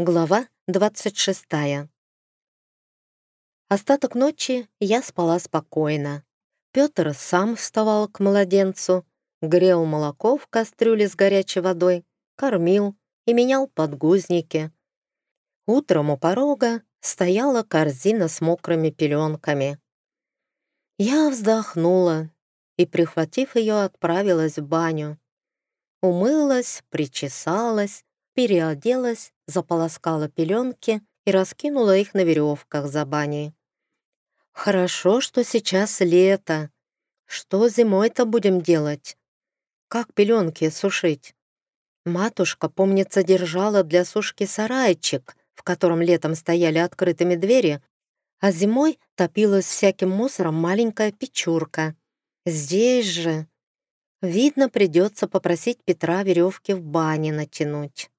Глава 26. Остаток ночи я спала спокойно. Петр сам вставал к младенцу, грел молоко в кастрюле с горячей водой, кормил и менял подгузники. Утром у порога стояла корзина с мокрыми пеленками. Я вздохнула и, прихватив ее, отправилась в баню. Умылась, причесалась, переоделась, заполоскала пеленки и раскинула их на веревках за баней. Хорошо, что сейчас лето. Что зимой-то будем делать? Как пеленки сушить? Матушка, помнится, держала для сушки сарайчик, в котором летом стояли открытыми двери, а зимой топилась всяким мусором маленькая печурка. Здесь же... Видно, придется попросить Петра веревки в бане натянуть.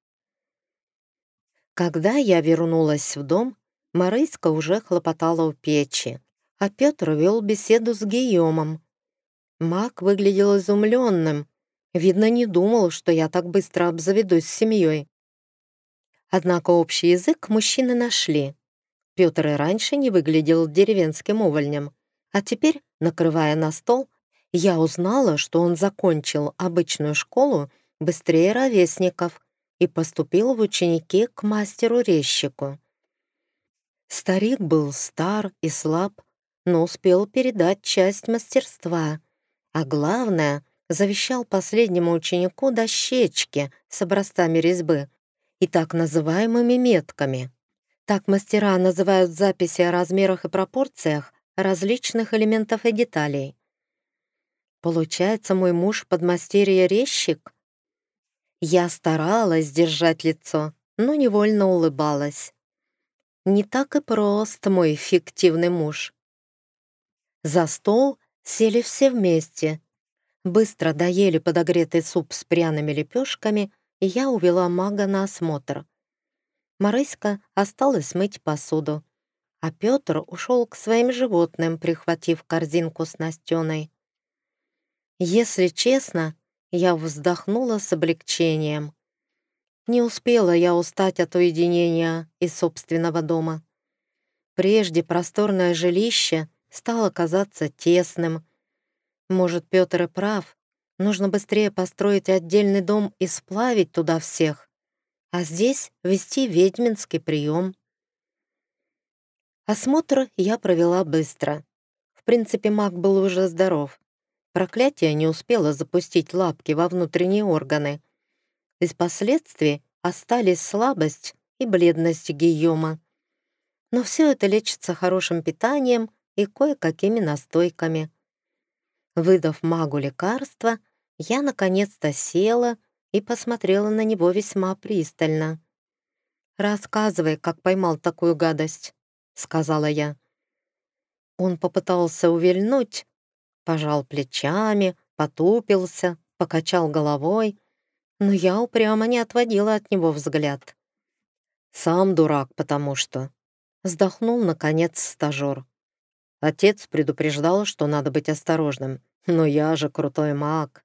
Когда я вернулась в дом, Марыська уже хлопотала у печи, а Петр вел беседу с Гийомом. Мак выглядел изумленным, видно, не думал, что я так быстро обзаведусь семьей. Однако общий язык мужчины нашли. Петр и раньше не выглядел деревенским увольнем, а теперь, накрывая на стол, я узнала, что он закончил обычную школу быстрее ровесников и поступил в ученики к мастеру-резчику. Старик был стар и слаб, но успел передать часть мастерства, а главное, завещал последнему ученику дощечки с образцами резьбы и так называемыми метками. Так мастера называют записи о размерах и пропорциях различных элементов и деталей. Получается, мой муж подмастерье-резчик — я старалась держать лицо, но невольно улыбалась. Не так и прост мой фиктивный муж. За стол сели все вместе. Быстро доели подогретый суп с пряными лепешками, и я увела мага на осмотр. Марыська осталась мыть посуду, а Петр ушел к своим животным, прихватив корзинку с Настеной. Если честно, я вздохнула с облегчением. Не успела я устать от уединения из собственного дома. Прежде просторное жилище стало казаться тесным. Может, Петр и прав, нужно быстрее построить отдельный дом и сплавить туда всех, а здесь вести ведьминский прием. Осмотр я провела быстро. В принципе, маг был уже здоров. Проклятие не успело запустить лапки во внутренние органы. Из последствий остались слабость и бледность Гийома. Но все это лечится хорошим питанием и кое-какими настойками. Выдав магу лекарства, я наконец-то села и посмотрела на него весьма пристально. «Рассказывай, как поймал такую гадость», — сказала я. Он попытался увильнуть, пожал плечами, потупился, покачал головой, но я упрямо не отводила от него взгляд. «Сам дурак, потому что...» Вздохнул, наконец, стажер. Отец предупреждал, что надо быть осторожным, но я же крутой маг.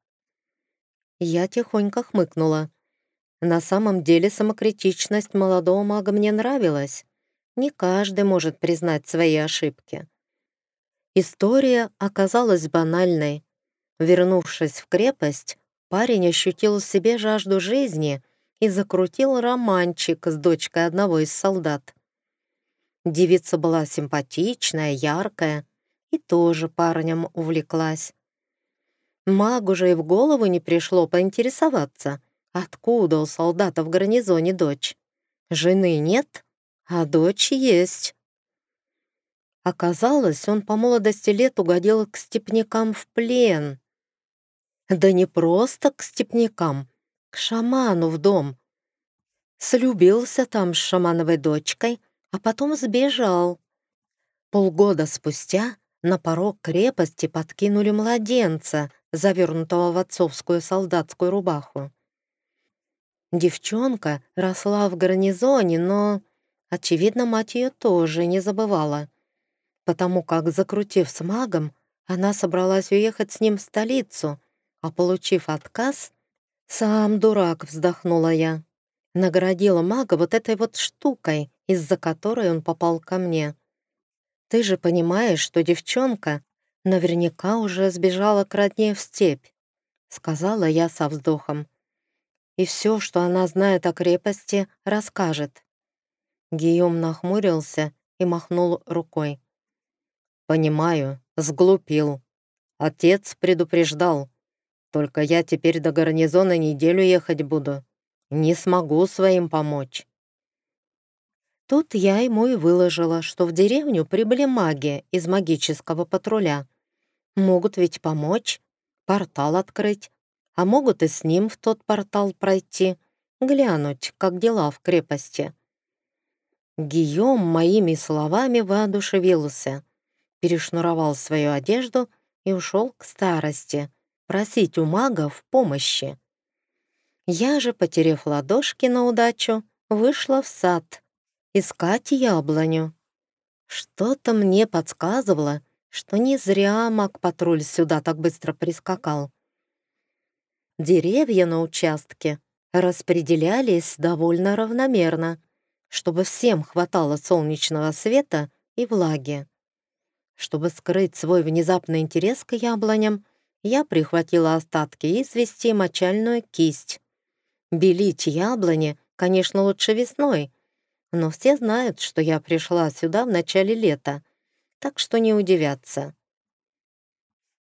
Я тихонько хмыкнула. На самом деле самокритичность молодого мага мне нравилась. Не каждый может признать свои ошибки. История оказалась банальной. Вернувшись в крепость, парень ощутил в себе жажду жизни и закрутил романчик с дочкой одного из солдат. Девица была симпатичная, яркая и тоже парнем увлеклась. Магу же и в голову не пришло поинтересоваться, откуда у солдата в гарнизоне дочь. Жены нет, а дочь есть. Оказалось, он по молодости лет угодил к степнякам в плен. Да не просто к степнякам, к шаману в дом. Слюбился там с шамановой дочкой, а потом сбежал. Полгода спустя на порог крепости подкинули младенца, завернутого в отцовскую солдатскую рубаху. Девчонка росла в гарнизоне, но, очевидно, мать ее тоже не забывала потому как, закрутив с магом, она собралась уехать с ним в столицу, а получив отказ, «Сам дурак», — вздохнула я. наградила мага вот этой вот штукой, из-за которой он попал ко мне. Ты же понимаешь, что девчонка наверняка уже сбежала к родне в степь, сказала я со вздохом. И все, что она знает о крепости, расскажет. Гийом нахмурился и махнул рукой. «Понимаю, сглупил. Отец предупреждал. Только я теперь до гарнизона неделю ехать буду. Не смогу своим помочь». Тут я ему и выложила, что в деревню прибыли маги из магического патруля. Могут ведь помочь, портал открыть, а могут и с ним в тот портал пройти, глянуть, как дела в крепости. Гийом моими словами воодушевился, перешнуровал свою одежду и ушел к старости, просить у магов помощи. Я же, потеряв ладошки на удачу, вышла в сад искать яблоню. Что-то мне подсказывало, что не зря маг-патруль сюда так быстро прискакал. Деревья на участке распределялись довольно равномерно, чтобы всем хватало солнечного света и влаги. Чтобы скрыть свой внезапный интерес к яблоням, я прихватила остатки и свести мочальную кисть. Белить яблони, конечно, лучше весной, но все знают, что я пришла сюда в начале лета, так что не удивятся.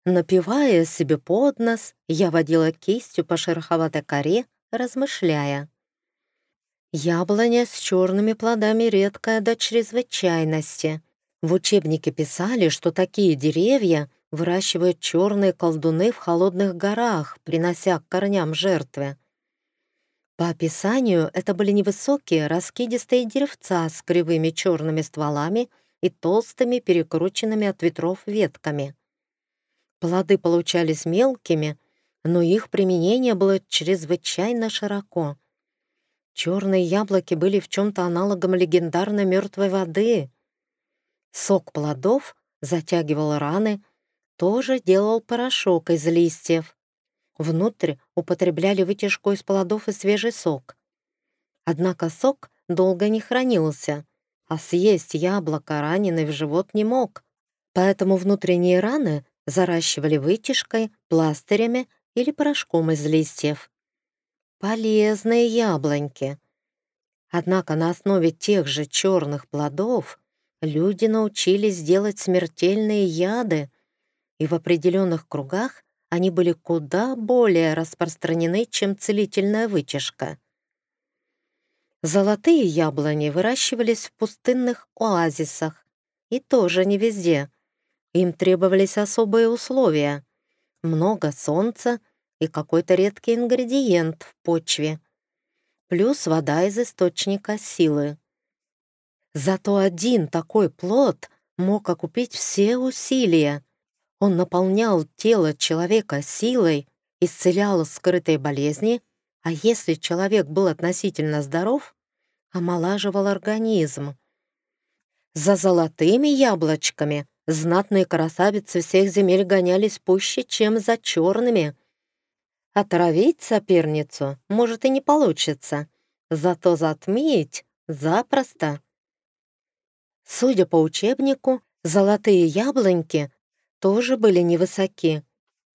Напивая себе под нос, я водила кистью по шероховатой коре, размышляя. Яблоня с черными плодами редкая до чрезвычайности. В учебнике писали, что такие деревья выращивают черные колдуны в холодных горах, принося к корням жертвы. По описанию, это были невысокие, раскидистые деревца с кривыми черными стволами и толстыми, перекрученными от ветров ветками. Плоды получались мелкими, но их применение было чрезвычайно широко. Черные яблоки были в чем-то аналогом легендарной мертвой воды. Сок плодов затягивал раны, тоже делал порошок из листьев. Внутрь употребляли вытяжку из плодов и свежий сок. Однако сок долго не хранился, а съесть яблоко раненый в живот не мог. Поэтому внутренние раны заращивали вытяжкой, пластырями или порошком из листьев. Полезные яблоньки. Однако на основе тех же черных плодов люди научились делать смертельные яды, и в определенных кругах они были куда более распространены, чем целительная вытяжка. Золотые яблони выращивались в пустынных оазисах, и тоже не везде. Им требовались особые условия. Много солнца и какой-то редкий ингредиент в почве. Плюс вода из источника силы. Зато один такой плод мог окупить все усилия — он наполнял тело человека силой, исцелял скрытые болезни, а если человек был относительно здоров, омолаживал организм. За золотыми яблочками знатные красавицы всех земель гонялись пуще, чем за черными. Отравить соперницу, может, и не получится, зато затмить запросто. Судя по учебнику, золотые яблоньки тоже были невысоки.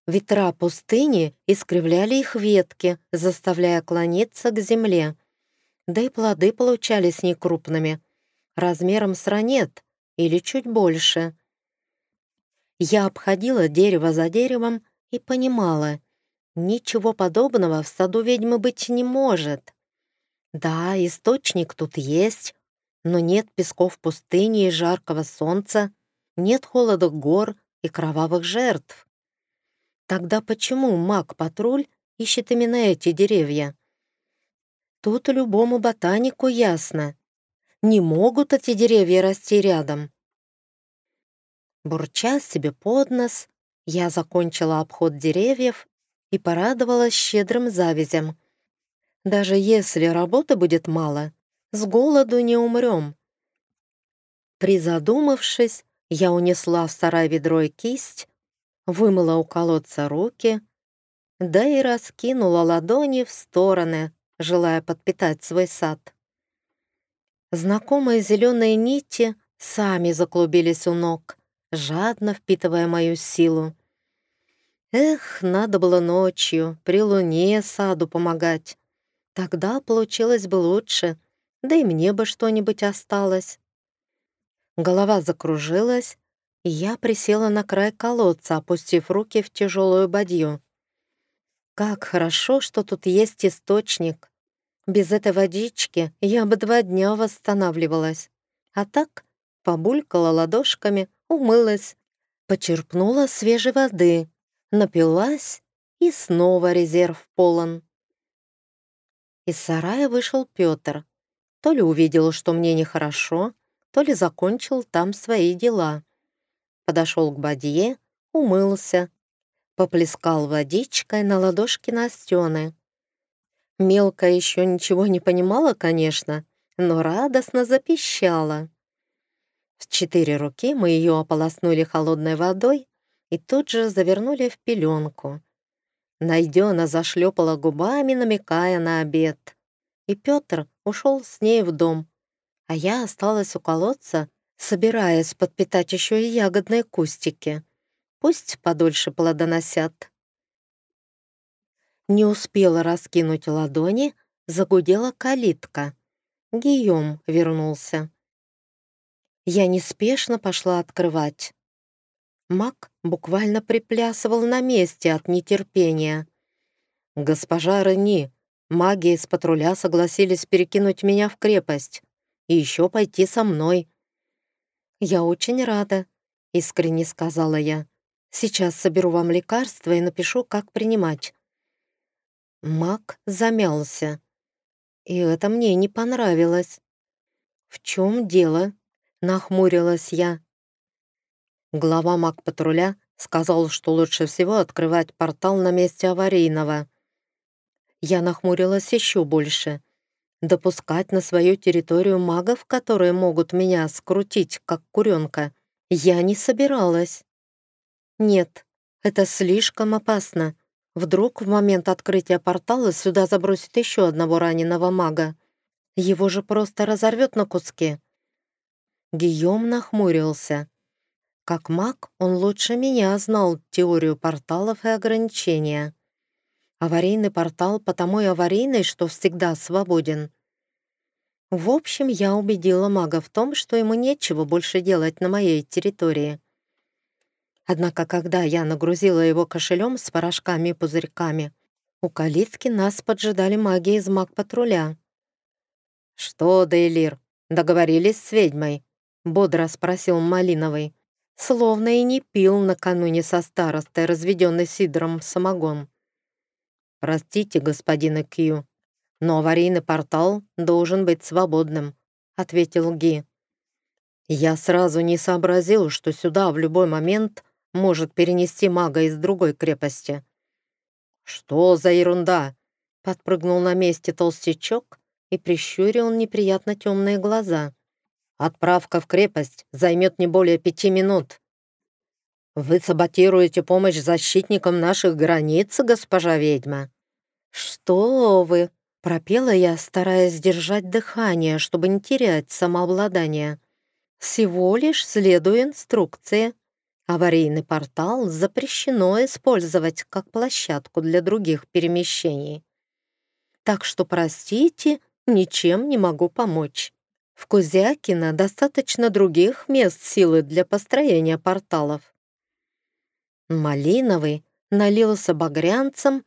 Ветра пустыни искривляли их ветки, заставляя клониться к земле. Да и плоды получались некрупными, размером с ранет или чуть больше. Я обходила дерево за деревом и понимала, ничего подобного в саду ведьмы быть не может. Да, источник тут есть, но нет песков пустыни и жаркого солнца, нет холода гор, и кровавых жертв. Тогда почему маг-патруль ищет именно эти деревья? Тут любому ботанику ясно. Не могут эти деревья расти рядом. Бурча себе под нос, я закончила обход деревьев и порадовалась щедрым завязям. Даже если работы будет мало, с голоду не умрем. Призадумавшись, я унесла в сарай ведро и кисть, вымыла у колодца руки, да и раскинула ладони в стороны, желая подпитать свой сад. Знакомые зеленые нити сами заклубились у ног, жадно впитывая мою силу. Эх, надо было ночью, при луне саду помогать. Тогда получилось бы лучше, да и мне бы что-нибудь осталось. Голова закружилась, и я присела на край колодца, опустив руки в тяжелую бадью. Как хорошо, что тут есть источник. Без этой водички я бы два дня восстанавливалась. А так побулькала ладошками, умылась, почерпнула свежей воды, напилась, и снова резерв полон. Из сарая вышел Петр. То ли увидел, что мне нехорошо, то ли закончил там свои дела. Подошел к бадье, умылся, поплескал водичкой на ладошки Настены. Мелко еще ничего не понимала, конечно, но радостно запищала. В четыре руки мы ее ополоснули холодной водой и тут же завернули в пеленку. Найдена зашлепала губами, намекая на обед. И Петр ушел с ней в дом, а я осталась у колодца, собираясь подпитать еще и ягодные кустики. Пусть подольше плодоносят. Не успела раскинуть ладони, загудела калитка. Гийом вернулся. Я неспешно пошла открывать. Мак буквально приплясывал на месте от нетерпения. «Госпожа Рени, маги из патруля согласились перекинуть меня в крепость и еще пойти со мной». «Я очень рада», — искренне сказала я. «Сейчас соберу вам лекарства и напишу, как принимать». Мак замялся. И это мне не понравилось. «В чем дело?» — нахмурилась я. Глава маг-патруля сказал, что лучше всего открывать портал на месте аварийного. Я нахмурилась еще больше. Допускать на свою территорию магов, которые могут меня скрутить, как куренка, я не собиралась. Нет, это слишком опасно. Вдруг в момент открытия портала сюда забросит еще одного раненого мага. Его же просто разорвет на куски. Гийом нахмурился. Как маг он лучше меня знал теорию порталов и ограничения. Аварийный портал потому и аварийный, что всегда свободен. В общем, я убедила мага в том, что ему нечего больше делать на моей территории. Однако, когда я нагрузила его кошелем с порошками и пузырьками, у калитки нас поджидали маги из маг-патруля. «Что, Дейлир, договорились с ведьмой?» — бодро спросил Малиновый словно и не пил накануне со старостой, разведенный сидром самогон. «Простите, господин Кью, но аварийный портал должен быть свободным», — ответил Ги. «Я сразу не сообразил, что сюда в любой момент может перенести мага из другой крепости». «Что за ерунда?» — подпрыгнул на месте толстячок и прищурил неприятно темные глаза. Отправка в крепость займет не более пяти минут. Вы саботируете помощь защитникам наших границ, госпожа ведьма? Что вы? Пропела я, стараясь сдержать дыхание, чтобы не терять самообладание. Всего лишь следуя инструкции. Аварийный портал запрещено использовать как площадку для других перемещений. Так что, простите, ничем не могу помочь. В Кузякино достаточно других мест силы для построения порталов. Малиновый налился багрянцем,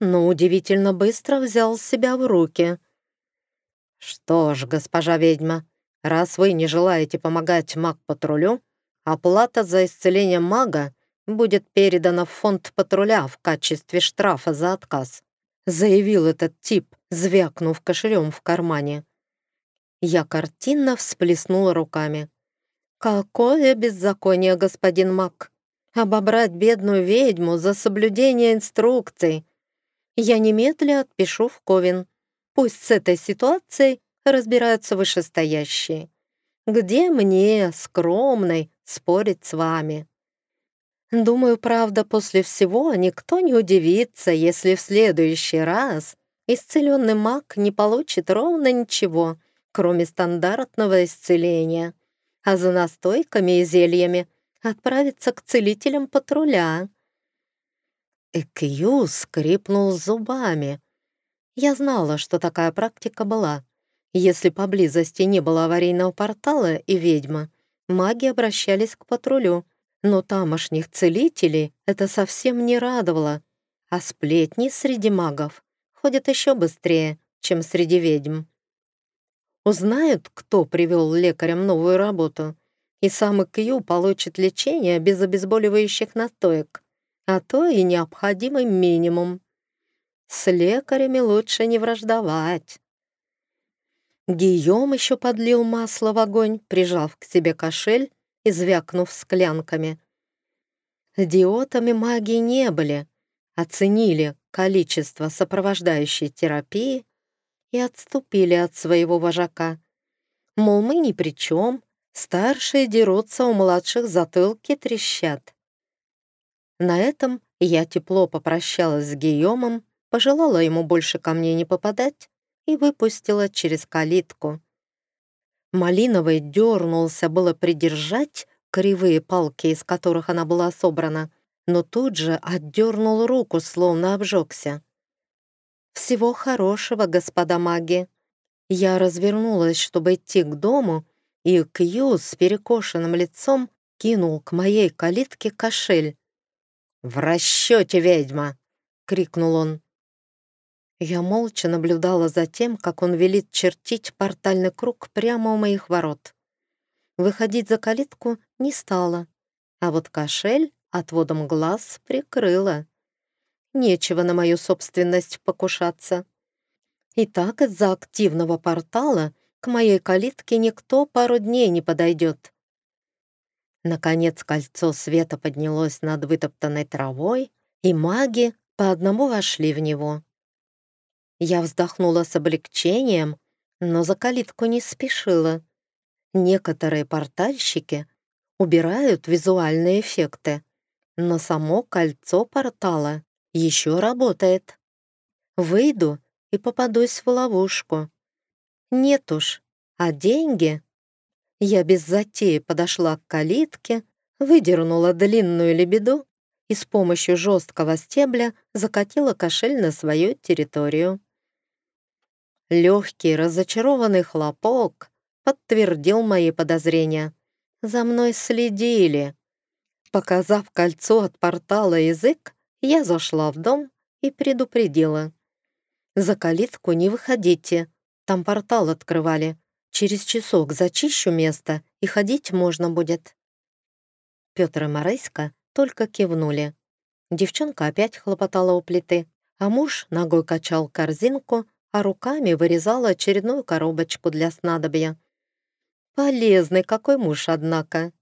но удивительно быстро взял себя в руки. «Что ж, госпожа ведьма, раз вы не желаете помогать маг-патрулю, оплата за исцеление мага будет передана в фонд патруля в качестве штрафа за отказ», заявил этот тип, звякнув кошелем в кармане. Я картинно всплеснула руками. «Какое беззаконие, господин Мак! Обобрать бедную ведьму за соблюдение инструкций! Я немедля отпишу в Ковен. Пусть с этой ситуацией разбираются вышестоящие. Где мне, скромной, спорить с вами?» Думаю, правда, после всего никто не удивится, если в следующий раз исцеленный маг не получит ровно ничего, кроме стандартного исцеления, а за настойками и зельями отправится к целителям патруля. Экью скрипнул зубами. Я знала, что такая практика была. Если поблизости не было аварийного портала и ведьма, маги обращались к патрулю, но тамошних целителей это совсем не радовало, а сплетни среди магов ходят еще быстрее, чем среди ведьм. Узнают, кто привел лекарям новую работу, и сам Икью получит лечение без обезболивающих настоек, а то и необходимый минимум. С лекарями лучше не враждовать. Гийом еще подлил масло в огонь, прижав к себе кошель и звякнув склянками. Идиотами маги не были, оценили количество сопровождающей терапии и отступили от своего вожака. Мол, мы ни при чем, старшие дерутся, у младших затылки трещат. На этом я тепло попрощалась с Гийомом, пожелала ему больше ко мне не попадать и выпустила через калитку. Малиновый дернулся было придержать кривые палки, из которых она была собрана, но тут же отдернул руку, словно обжегся. «Всего хорошего, господа маги!» Я развернулась, чтобы идти к дому, и Кью с перекошенным лицом кинул к моей калитке кошель. «В расчете, ведьма!» — крикнул он. Я молча наблюдала за тем, как он велит чертить портальный круг прямо у моих ворот. Выходить за калитку не стала, а вот кошель отводом глаз прикрыла. Нечего на мою собственность покушаться. И так из-за активного портала к моей калитке никто пару дней не подойдет. Наконец кольцо света поднялось над вытоптанной травой, и маги по одному вошли в него. Я вздохнула с облегчением, но за калитку не спешила. Некоторые портальщики убирают визуальные эффекты, но само кольцо портала еще работает. Выйду и попадусь в ловушку. Нет уж, а деньги? Я без затеи подошла к калитке, выдернула длинную лебеду и с помощью жесткого стебля закатила кошель на свою территорию. Легкий разочарованный хлопок подтвердил мои подозрения. За мной следили. Показав кольцо от портала язык, я зашла в дом и предупредила. «За калитку не выходите, там портал открывали. Через часок зачищу место, и ходить можно будет». Петр и Морейска только кивнули. Девчонка опять хлопотала у плиты, а муж ногой качал корзинку, а руками вырезала очередную коробочку для снадобья. Полезный какой муж, однако.